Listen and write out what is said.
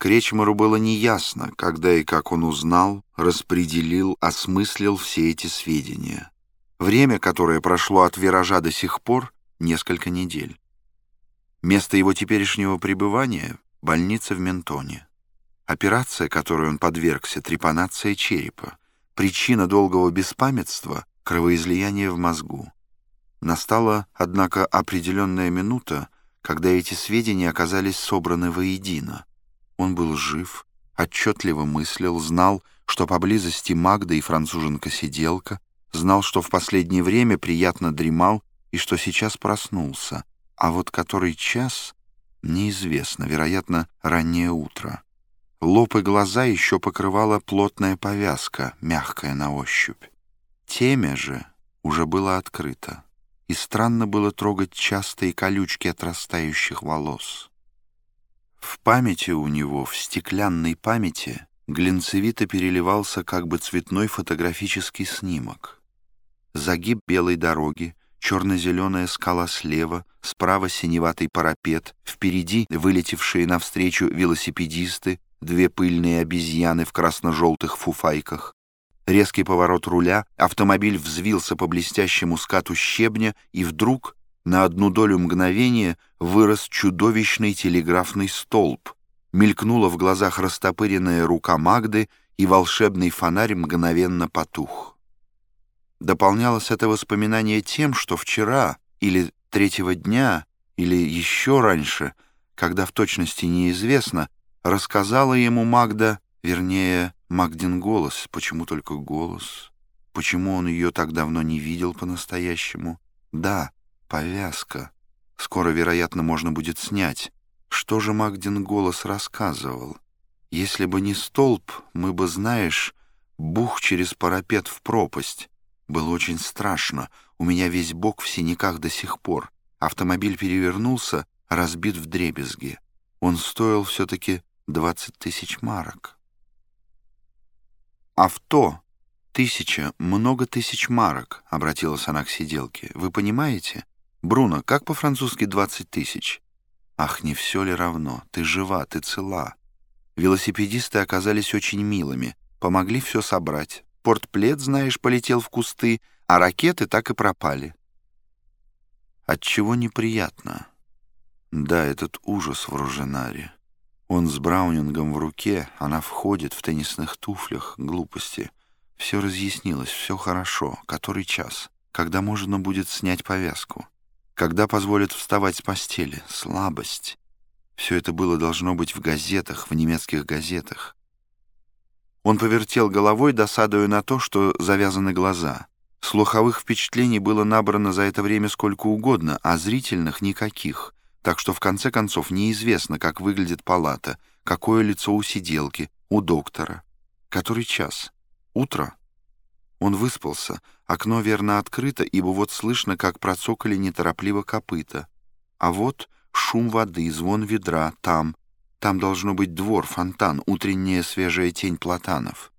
Кречмару было неясно, когда и как он узнал, распределил, осмыслил все эти сведения. Время, которое прошло от виража до сих пор, несколько недель. Место его теперешнего пребывания — больница в Ментоне. Операция, которой он подвергся, трепанация черепа. Причина долгого беспамятства — кровоизлияние в мозгу. Настала, однако, определенная минута, когда эти сведения оказались собраны воедино. Он был жив, отчетливо мыслил, знал, что поблизости Магда и француженка-сиделка, знал, что в последнее время приятно дремал и что сейчас проснулся, а вот который час — неизвестно, вероятно, раннее утро. Лоб и глаза еще покрывала плотная повязка, мягкая на ощупь. Темя же уже было открыто, и странно было трогать частые колючки отрастающих волос. В памяти у него, в стеклянной памяти, глинцевито переливался как бы цветной фотографический снимок. Загиб белой дороги, черно-зеленая скала слева, справа синеватый парапет, впереди вылетевшие навстречу велосипедисты, две пыльные обезьяны в красно-желтых фуфайках. Резкий поворот руля, автомобиль взвился по блестящему скату щебня, и вдруг, на одну долю мгновения, вырос чудовищный телеграфный столб. Мелькнула в глазах растопыренная рука Магды, и волшебный фонарь мгновенно потух. Дополнялось это воспоминание тем, что вчера или третьего дня, или еще раньше, когда в точности неизвестно, рассказала ему Магда, вернее, Магдин голос, почему только голос, почему он ее так давно не видел по-настоящему. Да, повязка. Скоро, вероятно, можно будет снять. Что же Магдин голос рассказывал? Если бы не столб, мы бы, знаешь, бух через парапет в пропасть. Было очень страшно. У меня весь бок в синяках до сих пор. Автомобиль перевернулся, разбит в дребезги. Он стоил все-таки 20 тысяч марок. «Авто! Тысяча, много тысяч марок», — обратилась она к сиделке. «Вы понимаете? Бруно, как по-французски 20 тысяч?» «Ах, не все ли равно? Ты жива, ты цела». Велосипедисты оказались очень милыми, помогли все собрать. Портплет, знаешь, полетел в кусты, а ракеты так и пропали. Отчего неприятно? Да, этот ужас в Руженаре. Он с Браунингом в руке, она входит в теннисных туфлях, глупости. Все разъяснилось, все хорошо. Который час? Когда можно будет снять повязку? Когда позволят вставать с постели? Слабость. Все это было должно быть в газетах, в немецких газетах. Он повертел головой, досадуя на то, что завязаны глаза. Слуховых впечатлений было набрано за это время сколько угодно, а зрительных — никаких. Так что в конце концов неизвестно, как выглядит палата, какое лицо у сиделки, у доктора. Который час? Утро? Он выспался. Окно верно открыто, ибо вот слышно, как процокали неторопливо копыта. А вот шум воды, звон ведра, там, там должно быть двор, фонтан, утренняя свежая тень платанов.